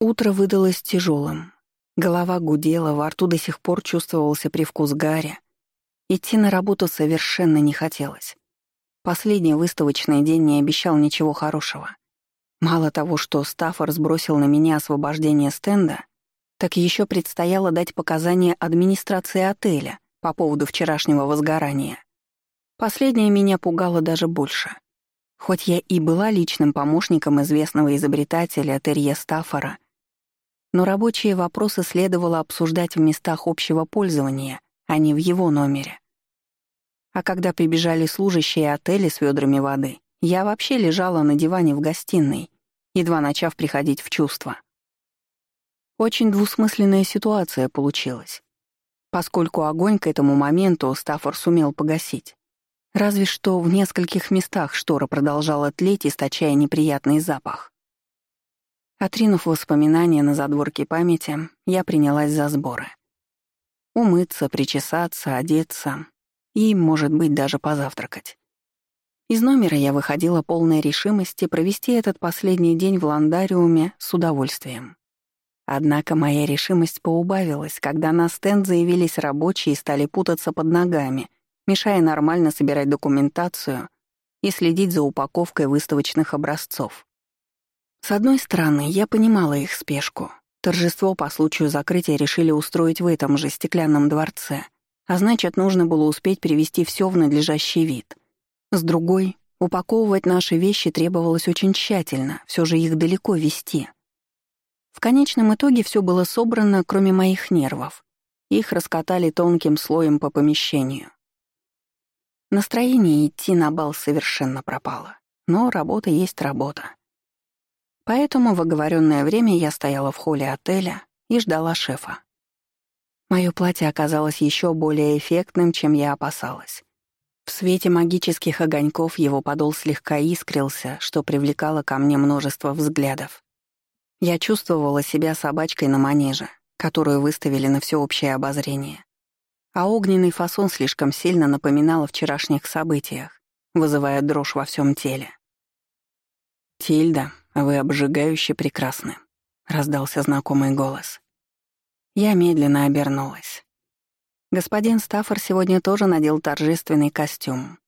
Утро выдалось тяжелым. Голова гудела, во рту до сих пор чувствовался привкус гаря. Идти на работу совершенно не хотелось. Последний выставочный день не обещал ничего хорошего. Мало того, что Стаффор сбросил на меня освобождение стенда, так еще предстояло дать показания администрации отеля по поводу вчерашнего возгорания. Последнее меня пугало даже больше. Хоть я и была личным помощником известного изобретателя Терье Стаффора, но рабочие вопросы следовало обсуждать в местах общего пользования, а не в его номере. А когда прибежали служащие отеля с ведрами воды, я вообще лежала на диване в гостиной, едва начав приходить в чувство. Очень двусмысленная ситуация получилась, поскольку огонь к этому моменту Стаффор сумел погасить. Разве что в нескольких местах штора продолжала тлеть, источая неприятный запах. Отринув воспоминания на задворке памяти, я принялась за сборы. Умыться, причесаться, одеться и, может быть, даже позавтракать. Из номера я выходила полной решимости провести этот последний день в ландариуме с удовольствием. Однако моя решимость поубавилась, когда на стенд заявились рабочие и стали путаться под ногами, мешая нормально собирать документацию и следить за упаковкой выставочных образцов. С одной стороны, я понимала их спешку. Торжество по случаю закрытия решили устроить в этом же стеклянном дворце, а значит, нужно было успеть привести все в надлежащий вид. С другой, упаковывать наши вещи требовалось очень тщательно, все же их далеко вести. В конечном итоге все было собрано, кроме моих нервов. Их раскатали тонким слоем по помещению. Настроение идти на бал совершенно пропало. Но работа есть работа. Поэтому в оговоренное время я стояла в холле отеля и ждала шефа. Мое платье оказалось еще более эффектным, чем я опасалась. В свете магических огоньков его подол слегка искрился, что привлекало ко мне множество взглядов. Я чувствовала себя собачкой на манеже, которую выставили на всеобщее обозрение. А огненный фасон слишком сильно напоминал о вчерашних событиях, вызывая дрожь во всем теле. «Тильда, вы обжигающе прекрасны», — раздался знакомый голос. Я медленно обернулась. Господин Стаффор сегодня тоже надел торжественный костюм.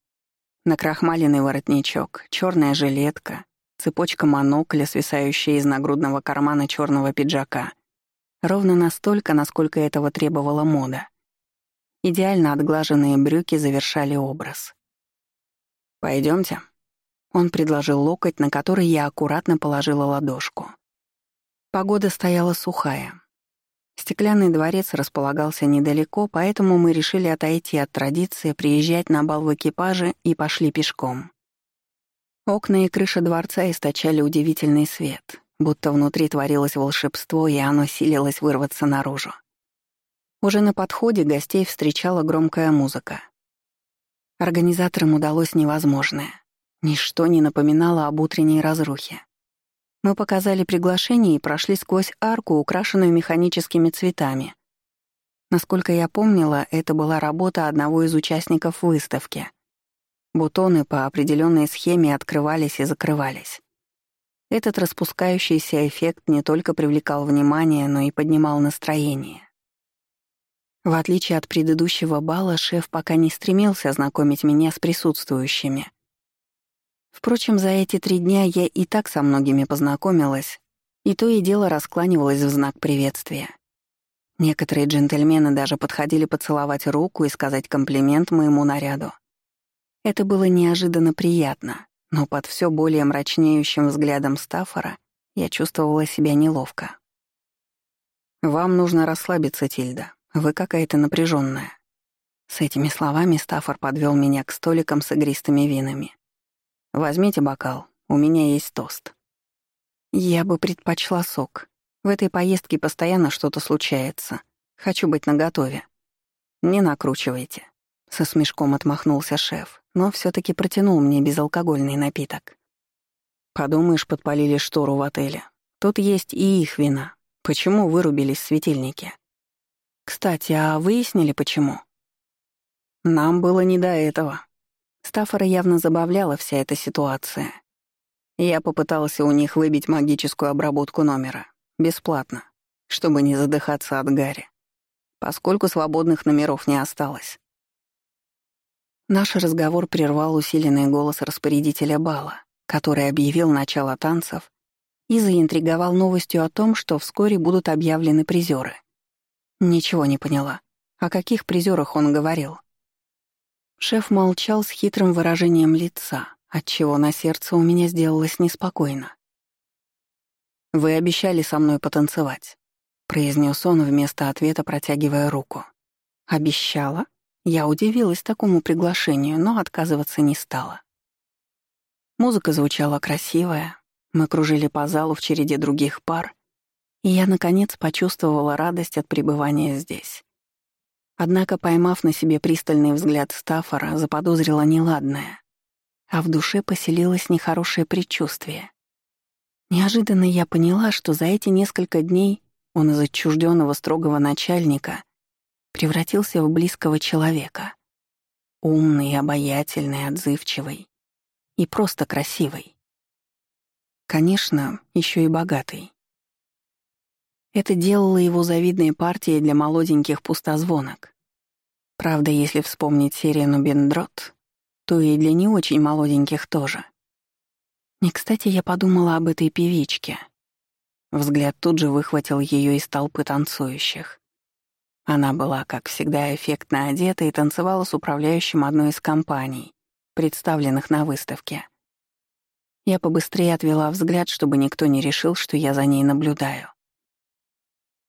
Накрахмаленный воротничок, черная жилетка, цепочка монокля, свисающая из нагрудного кармана черного пиджака. Ровно настолько, насколько этого требовала мода. Идеально отглаженные брюки завершали образ. Пойдемте. Он предложил локоть, на который я аккуратно положила ладошку. Погода стояла сухая. Стеклянный дворец располагался недалеко, поэтому мы решили отойти от традиции приезжать на бал в экипаже и пошли пешком. Окна и крыша дворца источали удивительный свет, будто внутри творилось волшебство, и оно силилось вырваться наружу. Уже на подходе гостей встречала громкая музыка. Организаторам удалось невозможное. Ничто не напоминало об утренней разрухе. Мы показали приглашение и прошли сквозь арку, украшенную механическими цветами. Насколько я помнила, это была работа одного из участников выставки. Бутоны по определенной схеме открывались и закрывались. Этот распускающийся эффект не только привлекал внимание, но и поднимал настроение. В отличие от предыдущего бала, шеф пока не стремился знакомить меня с присутствующими. Впрочем, за эти три дня я и так со многими познакомилась, и то и дело раскланивалась в знак приветствия. Некоторые джентльмены даже подходили поцеловать руку и сказать комплимент моему наряду. Это было неожиданно приятно, но под все более мрачнеющим взглядом Стаффора я чувствовала себя неловко. «Вам нужно расслабиться, Тильда. Вы какая-то напряженная. С этими словами Стаффор подвел меня к столикам с игристыми винами. «Возьмите бокал, у меня есть тост». «Я бы предпочла сок. В этой поездке постоянно что-то случается. Хочу быть наготове». «Не накручивайте», — со смешком отмахнулся шеф но все таки протянул мне безалкогольный напиток. Подумаешь, подпалили штору в отеле. Тут есть и их вина. Почему вырубились светильники? Кстати, а выяснили, почему? Нам было не до этого. Стаффора явно забавляла вся эта ситуация. Я попытался у них выбить магическую обработку номера. бесплатно, чтобы не задыхаться от гари, поскольку свободных номеров не осталось. Наш разговор прервал усиленный голос распорядителя бала, который объявил начало танцев и заинтриговал новостью о том, что вскоре будут объявлены призеры. Ничего не поняла. О каких призерах он говорил? Шеф молчал с хитрым выражением лица, отчего на сердце у меня сделалось неспокойно. «Вы обещали со мной потанцевать», — произнес он вместо ответа, протягивая руку. «Обещала?» Я удивилась такому приглашению, но отказываться не стала. Музыка звучала красивая, мы кружили по залу в череде других пар, и я, наконец, почувствовала радость от пребывания здесь. Однако, поймав на себе пристальный взгляд Стаффора, заподозрила неладное, а в душе поселилось нехорошее предчувствие. Неожиданно я поняла, что за эти несколько дней он из отчужденного строгого начальника превратился в близкого человека. Умный, обаятельный, отзывчивый и просто красивый. Конечно, еще и богатый. Это делало его завидной партией для молоденьких пустозвонок. Правда, если вспомнить Сирену Бендрот, то и для не очень молоденьких тоже. Не кстати я подумала об этой певичке. Взгляд тут же выхватил ее из толпы танцующих. Она была, как всегда, эффектно одета и танцевала с управляющим одной из компаний, представленных на выставке. Я побыстрее отвела взгляд, чтобы никто не решил, что я за ней наблюдаю.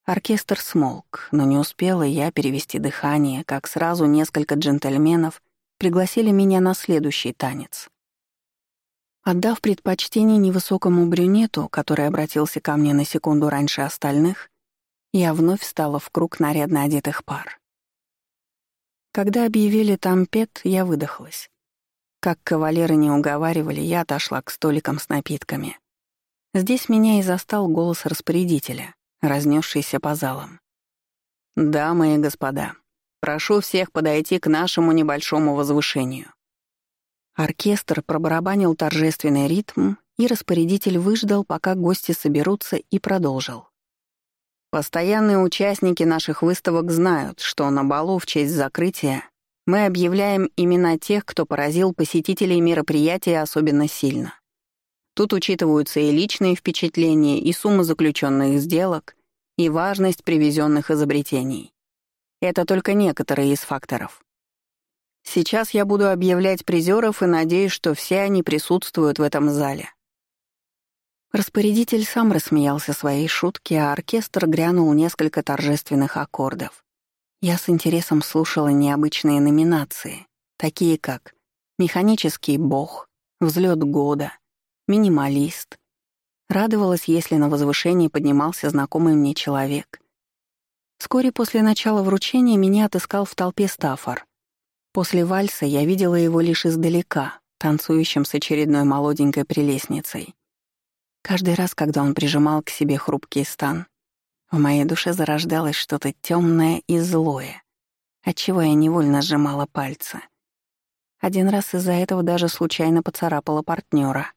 Оркестр смолк, но не успела я перевести дыхание, как сразу несколько джентльменов пригласили меня на следующий танец. Отдав предпочтение невысокому брюнету, который обратился ко мне на секунду раньше остальных, я вновь встала в круг нарядно одетых пар. Когда объявили тампет, я выдохлась. Как кавалеры не уговаривали, я отошла к столикам с напитками. Здесь меня и застал голос распорядителя, разнесшийся по залам. «Дамы и господа, прошу всех подойти к нашему небольшому возвышению». Оркестр пробарабанил торжественный ритм, и распорядитель выждал, пока гости соберутся, и продолжил. Постоянные участники наших выставок знают, что на балу в честь закрытия мы объявляем имена тех, кто поразил посетителей мероприятия особенно сильно. Тут учитываются и личные впечатления, и сумма заключенных сделок, и важность привезенных изобретений. Это только некоторые из факторов. Сейчас я буду объявлять призеров и надеюсь, что все они присутствуют в этом зале. Распорядитель сам рассмеялся своей шутке, а оркестр грянул несколько торжественных аккордов. Я с интересом слушала необычные номинации, такие как «Механический бог», «Взлет года», «Минималист». Радовалась, если на возвышении поднимался знакомый мне человек. Вскоре после начала вручения меня отыскал в толпе Стаффор. После вальса я видела его лишь издалека, танцующим с очередной молоденькой прелестницей. Каждый раз, когда он прижимал к себе хрупкий стан, в моей душе зарождалось что-то темное и злое, отчего я невольно сжимала пальцы. Один раз из-за этого даже случайно поцарапала партнера.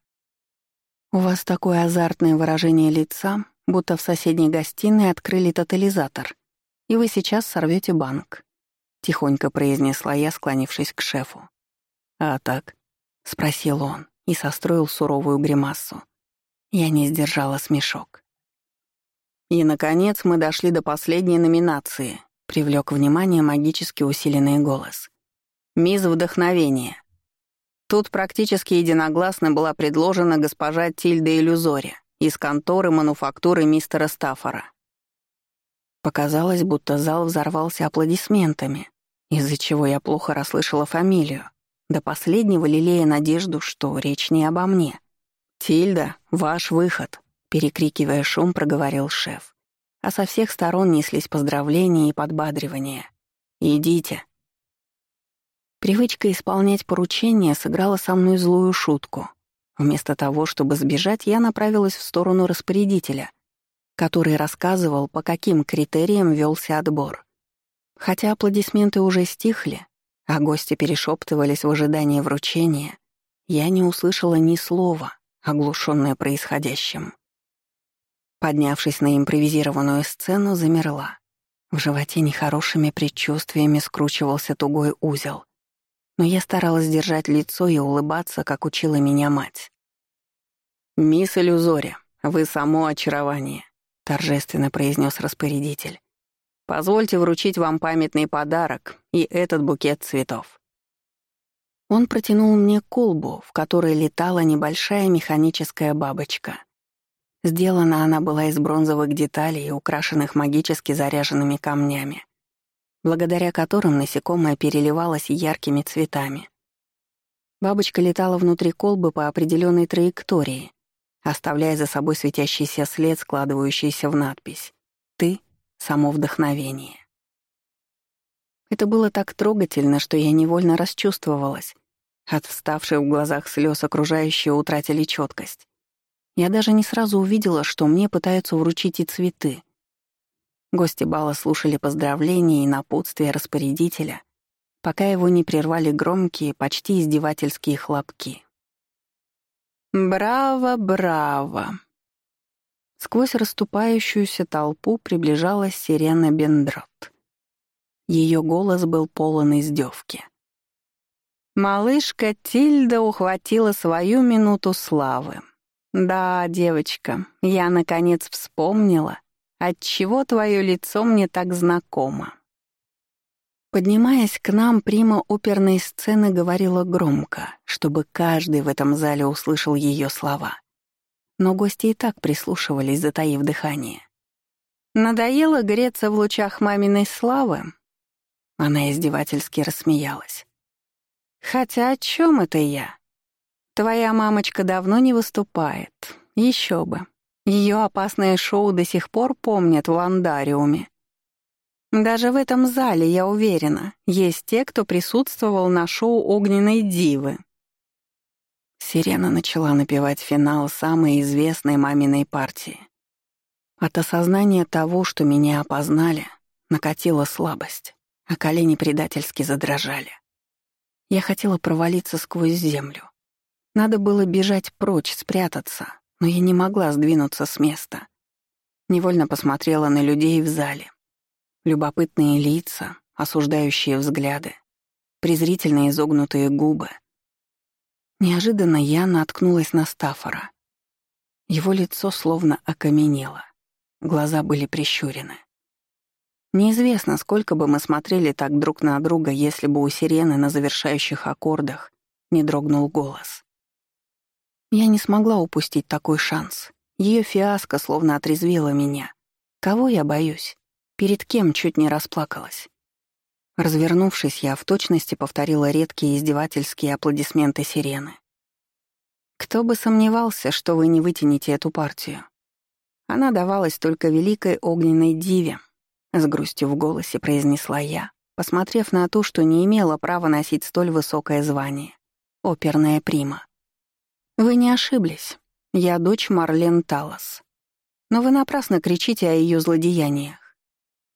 «У вас такое азартное выражение лица, будто в соседней гостиной открыли тотализатор, и вы сейчас сорвете банк», — тихонько произнесла я, склонившись к шефу. «А так?» — спросил он и состроил суровую гримасу. Я не сдержала смешок. И, наконец, мы дошли до последней номинации, привлек внимание магически усиленный голос. «Мисс Вдохновение». Тут практически единогласно была предложена госпожа Тильда Иллюзори из конторы мануфактуры мистера Стаффора. Показалось, будто зал взорвался аплодисментами, из-за чего я плохо расслышала фамилию, до последнего лелея надежду, что речь не обо мне — «Тильда, ваш выход!» — перекрикивая шум, проговорил шеф. А со всех сторон неслись поздравления и подбадривания. «Идите!» Привычка исполнять поручения сыграла со мной злую шутку. Вместо того, чтобы сбежать, я направилась в сторону распорядителя, который рассказывал, по каким критериям велся отбор. Хотя аплодисменты уже стихли, а гости перешептывались в ожидании вручения, я не услышала ни слова — оглушенная происходящим. Поднявшись на импровизированную сцену, замерла. В животе нехорошими предчувствиями скручивался тугой узел. Но я старалась держать лицо и улыбаться, как учила меня мать. «Мисс Иллюзори, вы само очарование», — торжественно произнес распорядитель. «Позвольте вручить вам памятный подарок и этот букет цветов». Он протянул мне колбу, в которой летала небольшая механическая бабочка. Сделана она была из бронзовых деталей, украшенных магически заряженными камнями, благодаря которым насекомое переливалось яркими цветами. Бабочка летала внутри колбы по определенной траектории, оставляя за собой светящийся след, складывающийся в надпись «Ты — само вдохновение». Это было так трогательно, что я невольно расчувствовалась. От вставших в глазах слез окружающие утратили четкость. Я даже не сразу увидела, что мне пытаются вручить и цветы. Гости бала слушали поздравления и напутствия распорядителя, пока его не прервали громкие, почти издевательские хлопки. «Браво, браво!» Сквозь расступающуюся толпу приближалась сирена Бендрот. Ее голос был полон издевки. Малышка Тильда ухватила свою минуту славы. Да, девочка, я наконец вспомнила, отчего твое лицо мне так знакомо. Поднимаясь к нам, прима оперной сцены говорила громко, чтобы каждый в этом зале услышал ее слова. Но гости и так прислушивались, затаив дыхание. «Надоело греться в лучах маминой славы?» Она издевательски рассмеялась. «Хотя о чем это я? Твоя мамочка давно не выступает. Еще бы. Ее опасное шоу до сих пор помнят в ландариуме. Даже в этом зале, я уверена, есть те, кто присутствовал на шоу «Огненной дивы». Сирена начала напевать финал самой известной маминой партии. От осознания того, что меня опознали, накатила слабость, а колени предательски задрожали. Я хотела провалиться сквозь землю. Надо было бежать прочь, спрятаться, но я не могла сдвинуться с места. Невольно посмотрела на людей в зале. Любопытные лица, осуждающие взгляды, презрительно изогнутые губы. Неожиданно я наткнулась на Стаффора. Его лицо словно окаменело. Глаза были прищурены. Неизвестно, сколько бы мы смотрели так друг на друга, если бы у сирены на завершающих аккордах не дрогнул голос. Я не смогла упустить такой шанс. Ее фиаско словно отрезвила меня. Кого я боюсь? Перед кем чуть не расплакалась? Развернувшись, я в точности повторила редкие издевательские аплодисменты сирены. Кто бы сомневался, что вы не вытянете эту партию. Она давалась только великой огненной диве, с грустью в голосе произнесла я, посмотрев на то, что не имела права носить столь высокое звание — оперная прима. Вы не ошиблись. Я дочь Марлен Талос. Но вы напрасно кричите о ее злодеяниях.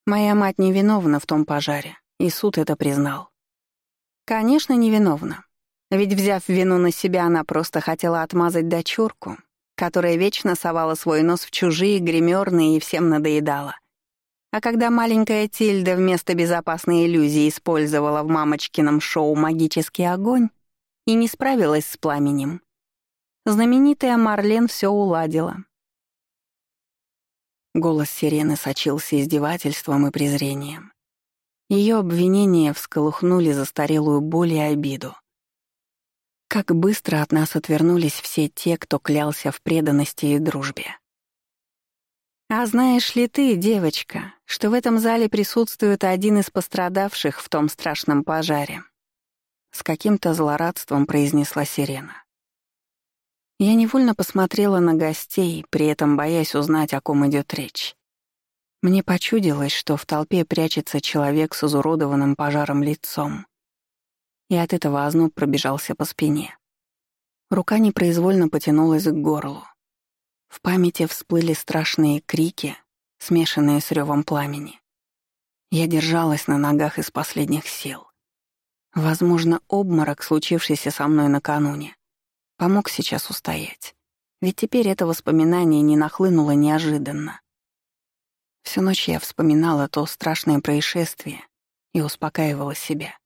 Моя мать невиновна в том пожаре, и суд это признал. Конечно, невиновна. Ведь, взяв вину на себя, она просто хотела отмазать дочурку, которая вечно совала свой нос в чужие, гримерные и всем надоедала. А когда маленькая Тильда вместо безопасной иллюзии использовала в мамочкином шоу магический огонь и не справилась с пламенем, Знаменитая Марлен все уладила. Голос сирены сочился издевательством и презрением. Ее обвинения всколыхнули застарелую боль и обиду. Как быстро от нас отвернулись все те, кто клялся в преданности и дружбе. «А знаешь ли ты, девочка, что в этом зале присутствует один из пострадавших в том страшном пожаре?» С каким-то злорадством произнесла сирена. Я невольно посмотрела на гостей, при этом боясь узнать, о ком идет речь. Мне почудилось, что в толпе прячется человек с изуродованным пожаром лицом. И от этого озноб пробежался по спине. Рука непроизвольно потянулась к горлу. В памяти всплыли страшные крики, смешанные с ревом пламени. Я держалась на ногах из последних сил. Возможно, обморок, случившийся со мной накануне, Помог сейчас устоять. ведь теперь это воспоминание не нахлынуло неожиданно. Всю ночь я вспоминала то страшное происшествие и успокаивала себя,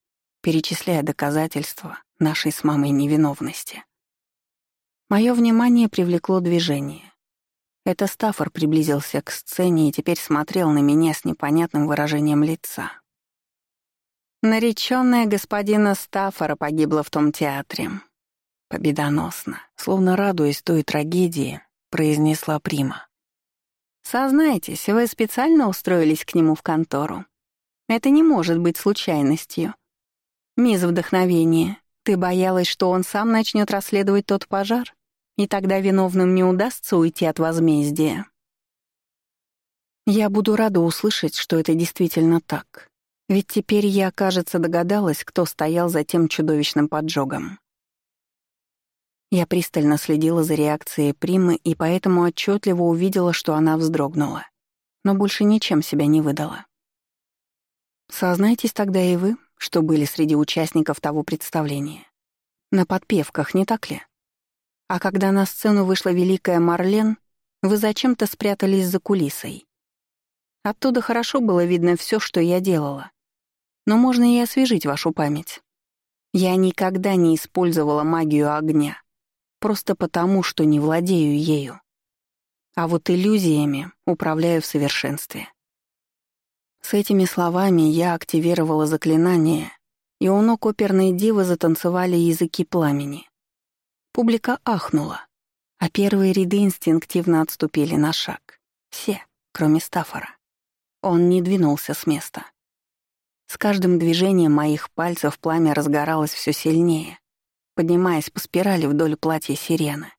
перечисляя доказательства нашей с мамой невиновности. Мое внимание привлекло движение. Это Стаффор приблизился к сцене и теперь смотрел на меня с непонятным выражением лица. Наречённая господина Стаффора погибла в том театре. Победоносно, словно радуясь той трагедии, произнесла Прима. «Сознайтесь, вы специально устроились к нему в контору. Это не может быть случайностью. Мисс Вдохновение, ты боялась, что он сам начнет расследовать тот пожар? И тогда виновным не удастся уйти от возмездия. Я буду рада услышать, что это действительно так. Ведь теперь я, кажется, догадалась, кто стоял за тем чудовищным поджогом. Я пристально следила за реакцией Примы и поэтому отчетливо увидела, что она вздрогнула, но больше ничем себя не выдала. Сознайтесь тогда и вы, что были среди участников того представления. На подпевках, не так ли? А когда на сцену вышла великая Марлен, вы зачем-то спрятались за кулисой. Оттуда хорошо было видно все, что я делала. Но можно и освежить вашу память. Я никогда не использовала магию огня, просто потому, что не владею ею. А вот иллюзиями управляю в совершенстве. С этими словами я активировала заклинание, и у ног оперной дивы затанцевали языки пламени. Публика ахнула, а первые ряды инстинктивно отступили на шаг. Все, кроме Стаффора. Он не двинулся с места. С каждым движением моих пальцев пламя разгоралось все сильнее, поднимаясь по спирали вдоль платья сирены.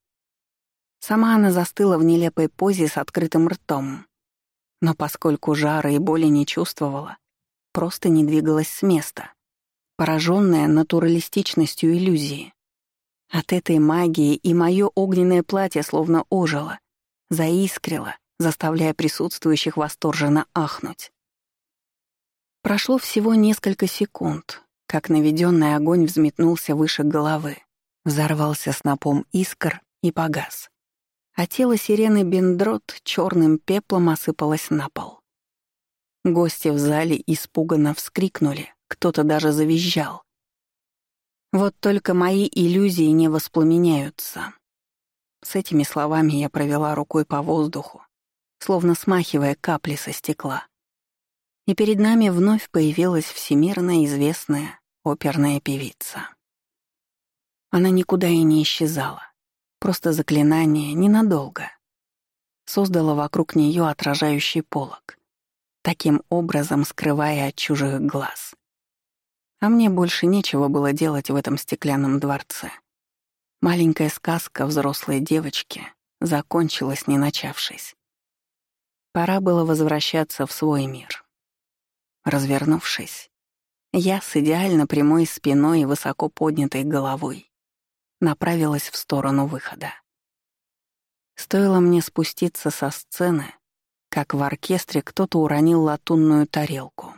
Сама она застыла в нелепой позе с открытым ртом. Но поскольку жара и боли не чувствовала, просто не двигалась с места, пораженная натуралистичностью иллюзии. От этой магии и мое огненное платье словно ожило, заискрило, заставляя присутствующих восторженно ахнуть. Прошло всего несколько секунд, как наведенный огонь взметнулся выше головы, взорвался снопом искр и погас. А тело сирены Бендрот черным пеплом осыпалось на пол. Гости в зале испуганно вскрикнули, кто-то даже завизжал. Вот только мои иллюзии не воспламеняются. С этими словами я провела рукой по воздуху, словно смахивая капли со стекла. И перед нами вновь появилась всемирно известная оперная певица. Она никуда и не исчезала. Просто заклинание ненадолго. Создала вокруг нее отражающий полог, таким образом скрывая от чужих глаз. А мне больше нечего было делать в этом стеклянном дворце. Маленькая сказка взрослой девочки закончилась, не начавшись. Пора было возвращаться в свой мир. Развернувшись, я с идеально прямой спиной и высоко поднятой головой направилась в сторону выхода. Стоило мне спуститься со сцены, как в оркестре кто-то уронил латунную тарелку.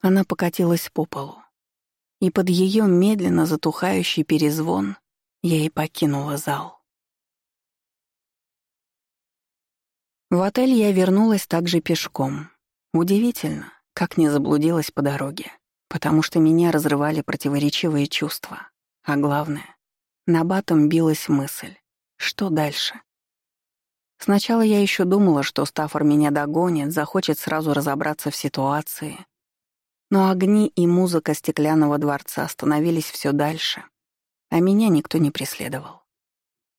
Она покатилась по полу. И под ее медленно затухающий перезвон я и покинула зал. В отель я вернулась также пешком. Удивительно, как не заблудилась по дороге, потому что меня разрывали противоречивые чувства. А главное, на батом билась мысль. Что дальше? Сначала я еще думала, что Стаффор меня догонит, захочет сразу разобраться в ситуации, но огни и музыка стеклянного дворца становились все дальше, а меня никто не преследовал.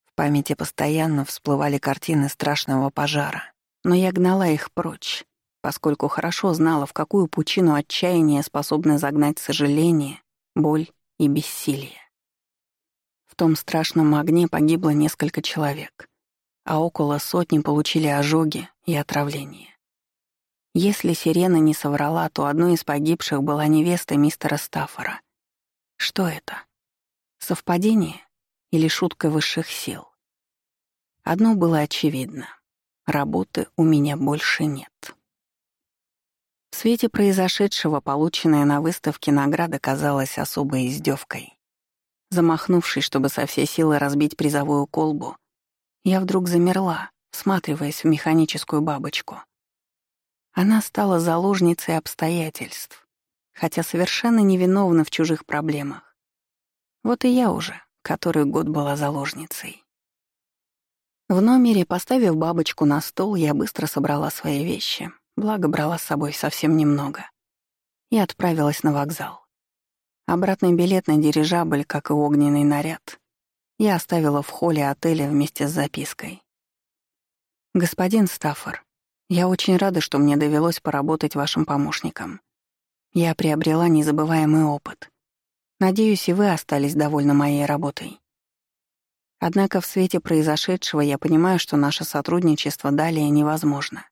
В памяти постоянно всплывали картины страшного пожара, но я гнала их прочь, поскольку хорошо знала, в какую пучину отчаяния способны загнать сожаление, боль и бессилие. В том страшном огне погибло несколько человек, а около сотни получили ожоги и отравление. Если Сирена не соврала, то одной из погибших была невеста мистера Стаффора. Что это? Совпадение или шутка высших сил? Одно было очевидно. Работы у меня больше нет. Свете произошедшего полученная на выставке награда казалась особой издевкой. Замахнувшись, чтобы со всей силы разбить призовую колбу, Я вдруг замерла, всматриваясь в механическую бабочку. Она стала заложницей обстоятельств, хотя совершенно невиновна в чужих проблемах. Вот и я уже, который год была заложницей. В номере, поставив бабочку на стол, я быстро собрала свои вещи, благо брала с собой совсем немного, и отправилась на вокзал. Обратный билет на дирижабль, как и огненный наряд, я оставила в холле отеля вместе с запиской. «Господин Стаффор, я очень рада, что мне довелось поработать вашим помощником. Я приобрела незабываемый опыт. Надеюсь, и вы остались довольны моей работой. Однако в свете произошедшего я понимаю, что наше сотрудничество далее невозможно.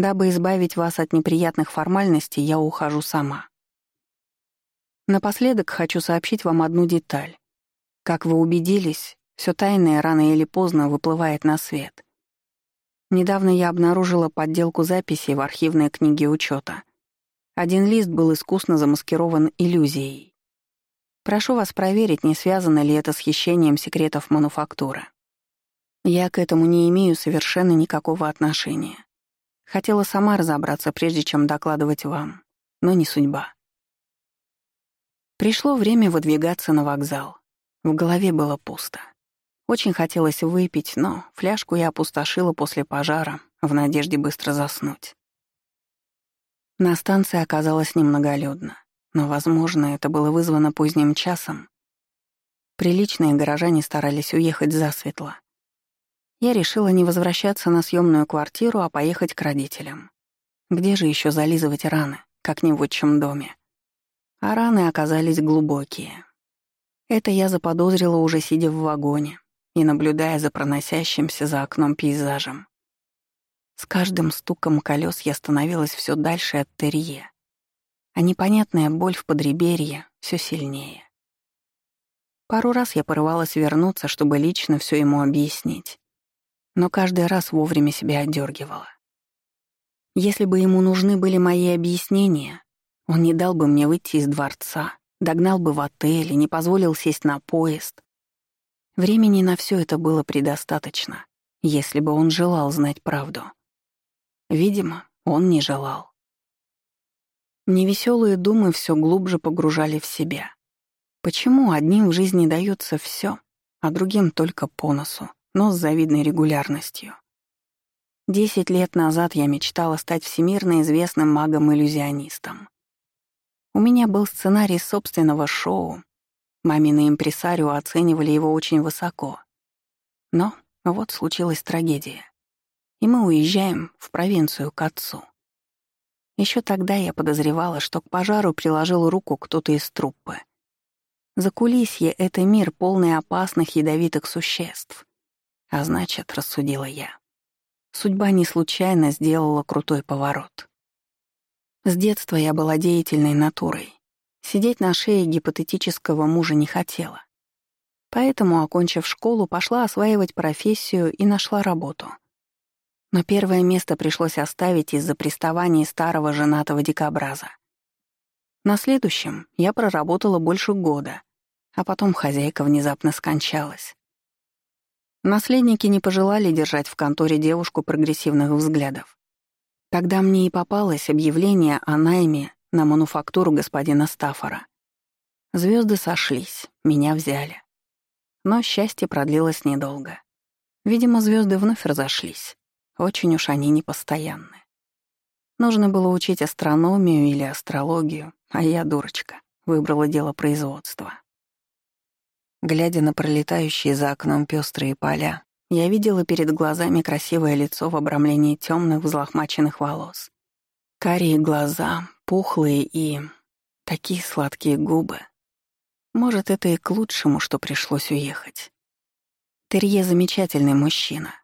Дабы избавить вас от неприятных формальностей, я ухожу сама. Напоследок хочу сообщить вам одну деталь. Как вы убедились, все тайное рано или поздно выплывает на свет. Недавно я обнаружила подделку записей в архивной книге учета. Один лист был искусно замаскирован иллюзией. Прошу вас проверить, не связано ли это с хищением секретов мануфактуры. Я к этому не имею совершенно никакого отношения. Хотела сама разобраться, прежде чем докладывать вам, но не судьба. Пришло время выдвигаться на вокзал. В голове было пусто. Очень хотелось выпить, но фляжку я опустошила после пожара в надежде быстро заснуть. На станции оказалось немноголюдно. Но, возможно, это было вызвано поздним часом. Приличные горожане старались уехать засветло. Я решила не возвращаться на съемную квартиру, а поехать к родителям. Где же еще зализывать раны, как не в отчим доме? А раны оказались глубокие. Это я заподозрила уже сидя в вагоне и наблюдая за проносящимся за окном пейзажем. С каждым стуком колес я становилась все дальше от Терье, а непонятная боль в подреберье все сильнее. Пару раз я порывалась вернуться, чтобы лично все ему объяснить, но каждый раз вовремя себя отдергивала. Если бы ему нужны были мои объяснения, он не дал бы мне выйти из дворца, догнал бы в отель и не позволил сесть на поезд. Времени на все это было предостаточно, если бы он желал знать правду. Видимо, он не желал. Невеселые думы все глубже погружали в себя. Почему одним в жизни дается все, а другим только по носу, но с завидной регулярностью? Десять лет назад я мечтала стать всемирно известным магом-иллюзионистом. У меня был сценарий собственного шоу. Мамины импресарио оценивали его очень высоко. Но вот случилась трагедия. И мы уезжаем в провинцию к отцу. Еще тогда я подозревала, что к пожару приложил руку кто-то из труппы. Закулисье — это мир, полный опасных ядовитых существ. А значит, рассудила я. Судьба не случайно сделала крутой поворот. С детства я была деятельной натурой. Сидеть на шее гипотетического мужа не хотела. Поэтому, окончив школу, пошла осваивать профессию и нашла работу — но первое место пришлось оставить из-за приставаний старого женатого дикобраза. На следующем я проработала больше года, а потом хозяйка внезапно скончалась. Наследники не пожелали держать в конторе девушку прогрессивных взглядов. Тогда мне и попалось объявление о найме на мануфактуру господина Стаффора. Звезды сошлись, меня взяли. Но счастье продлилось недолго. Видимо, звезды вновь разошлись. Очень уж они непостоянны. Нужно было учить астрономию или астрологию, а я, дурочка, выбрала дело производства. Глядя на пролетающие за окном пестрые поля, я видела перед глазами красивое лицо в обрамлении темных взлохмаченных волос. Карие глаза, пухлые и... такие сладкие губы. Может, это и к лучшему, что пришлось уехать. Терье — замечательный мужчина.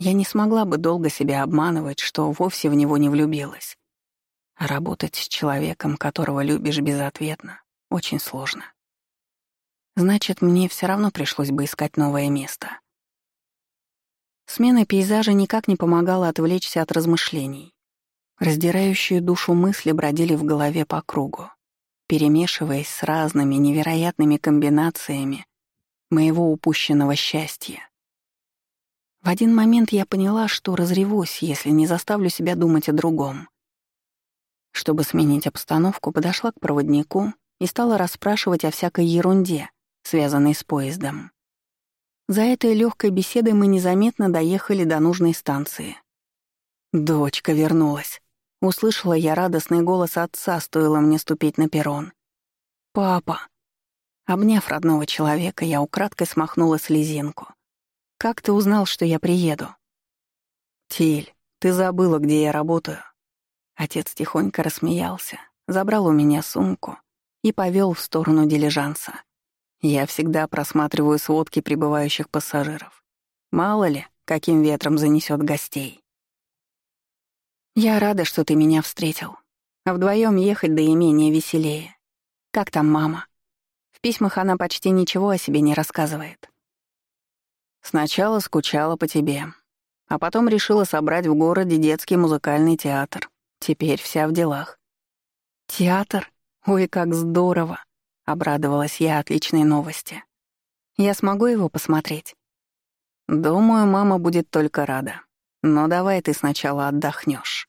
Я не смогла бы долго себя обманывать, что вовсе в него не влюбилась. Работать с человеком, которого любишь безответно, очень сложно. Значит, мне все равно пришлось бы искать новое место. Смена пейзажа никак не помогала отвлечься от размышлений. Раздирающие душу мысли бродили в голове по кругу, перемешиваясь с разными невероятными комбинациями моего упущенного счастья. В один момент я поняла, что разревусь, если не заставлю себя думать о другом. Чтобы сменить обстановку, подошла к проводнику и стала расспрашивать о всякой ерунде, связанной с поездом. За этой легкой беседой мы незаметно доехали до нужной станции. «Дочка вернулась», — услышала я радостный голос отца, стоило мне ступить на перрон. «Папа». Обняв родного человека, я украдкой смахнула слезинку. «Как ты узнал, что я приеду?» «Тиль, ты забыла, где я работаю». Отец тихонько рассмеялся, забрал у меня сумку и повел в сторону дилижанса. Я всегда просматриваю сводки прибывающих пассажиров. Мало ли, каким ветром занесет гостей. Я рада, что ты меня встретил. А вдвоем ехать до имения веселее. Как там мама? В письмах она почти ничего о себе не рассказывает. Сначала скучала по тебе, а потом решила собрать в городе детский музыкальный театр. Теперь вся в делах. Театр? Ой, как здорово! Обрадовалась я отличной новости. Я смогу его посмотреть? Думаю, мама будет только рада. Но давай ты сначала отдохнешь.